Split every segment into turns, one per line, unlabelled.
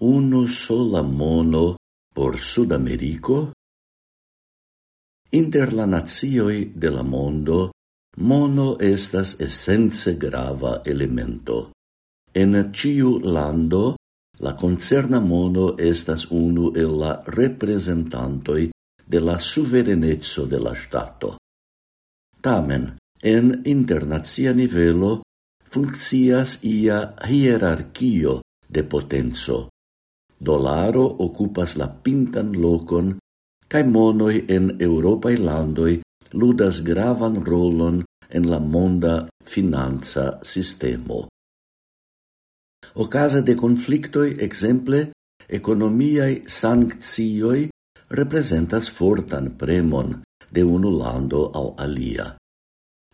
unu sola mono por Sudamerico? Inter la nazioi de la mondo, mono estas essence grava elemento. En ciu lando, la concerna mono estas unu el la representantoi de la suverenezzo de la Stato. Tamen, en internazia nivelo, funccias ia hierarchio de potenzo, dolaro occupas la pintan locon, cae monoi en eŭropaj landoi ludas gravan rolon en la monda finanza sistemo. Ocasa de conflictoi, exemple, economiae sanctioi representas fortan premon de unu lando al alia.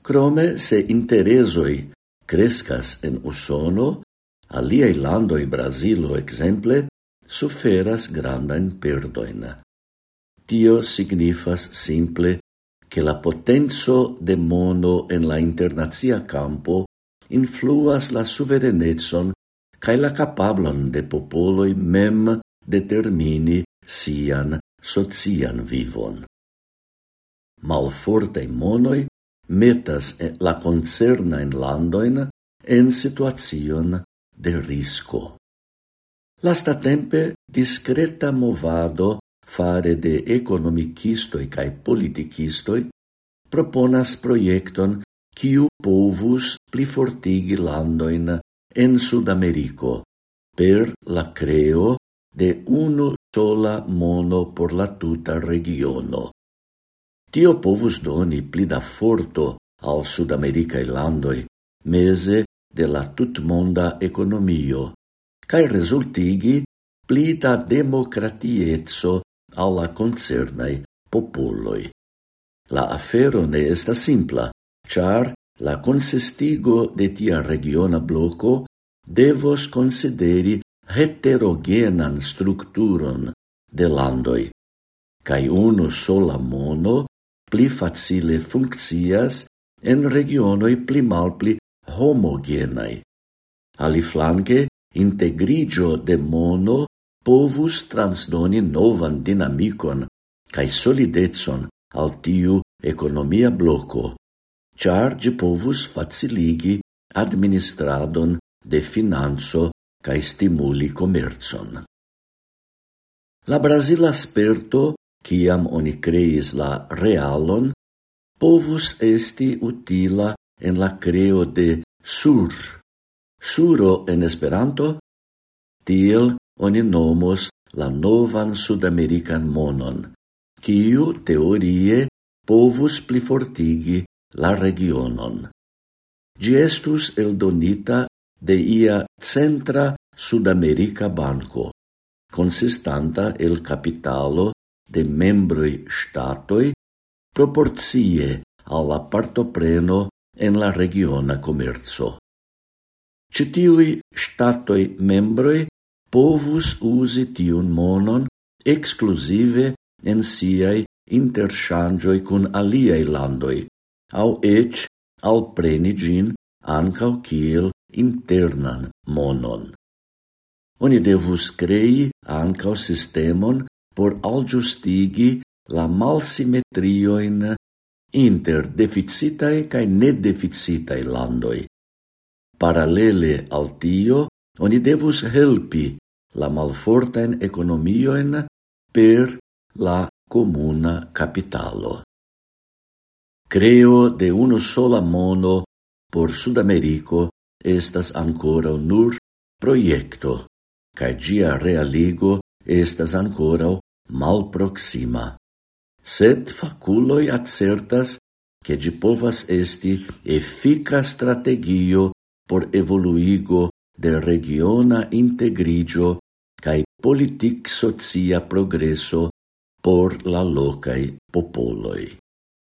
Crome, se interesoi crescas en Usono, aliai landoi Brasilo exemple suferas grandain perdoin. Tio signifas simple che la potenzo de mono en la internazia campo influas la suverenetson cae la capablon de popoloi mem determini sian socian vivon. Malfortei monoi metas la concernain landoin en situacion de risco. Lastatempe discreta movado fare de economicistoi cae politicistoi proponas proiecton quiu povus plifortigi landoin en Sudamerico per la creo de unu sola mono por la tuta regiono. Tio povus doni pli da forto al Sudamericae landoi mese de la tutmonda economio, cae resultigi plita democratiezzo alla concernai popoloi. La afero ne esta simpla, char la consistigo de tia regiona bloco devos consideri heterogenan structuron de landoi, cae uno sola mono pli facile funccias en regionoi pli malpli homogenai. Ali flanque, integrigio de mono povus transdoni novan dinamicon cae solidecon al tiu economia bloco, char gi povus faciligi administradon de financo cae stimuli commerzon. La Brasila sperto, ciam oni creis la realon, povus esti utila en la creo de sur suro en Esperanto, tiel oni nomos la novan sudamerican monon, kiu teorie povus plifortigi la regionon. Gi estus eldonita de ia centra sudamerica banco, consistanta el capitalo de membroi statoi proporcie alla partopreno en la regiona commerzo. Citiui statoi membroi povus usi tiun monon exclusive en siai interchangioi cun aliei landoi, au ec al preni gin ancau kiel internan monon. Oni devus crei ancau sistemon por aljustigi la malsimetrioin inter deficitae cae nedeficitae landoi, Paralele al tio, oni devus helpi la malfortain economioen per la comuna capitalo. Creo de uno sola mono por Sudamerico estas ancora nur proiecto, ca gia realigo estas ancora malproxima. Sed faculoi acertas che gi povas esti effica strategio por evoluigo de regiona integrigio cae politic-socia progresso por la locai popoloi.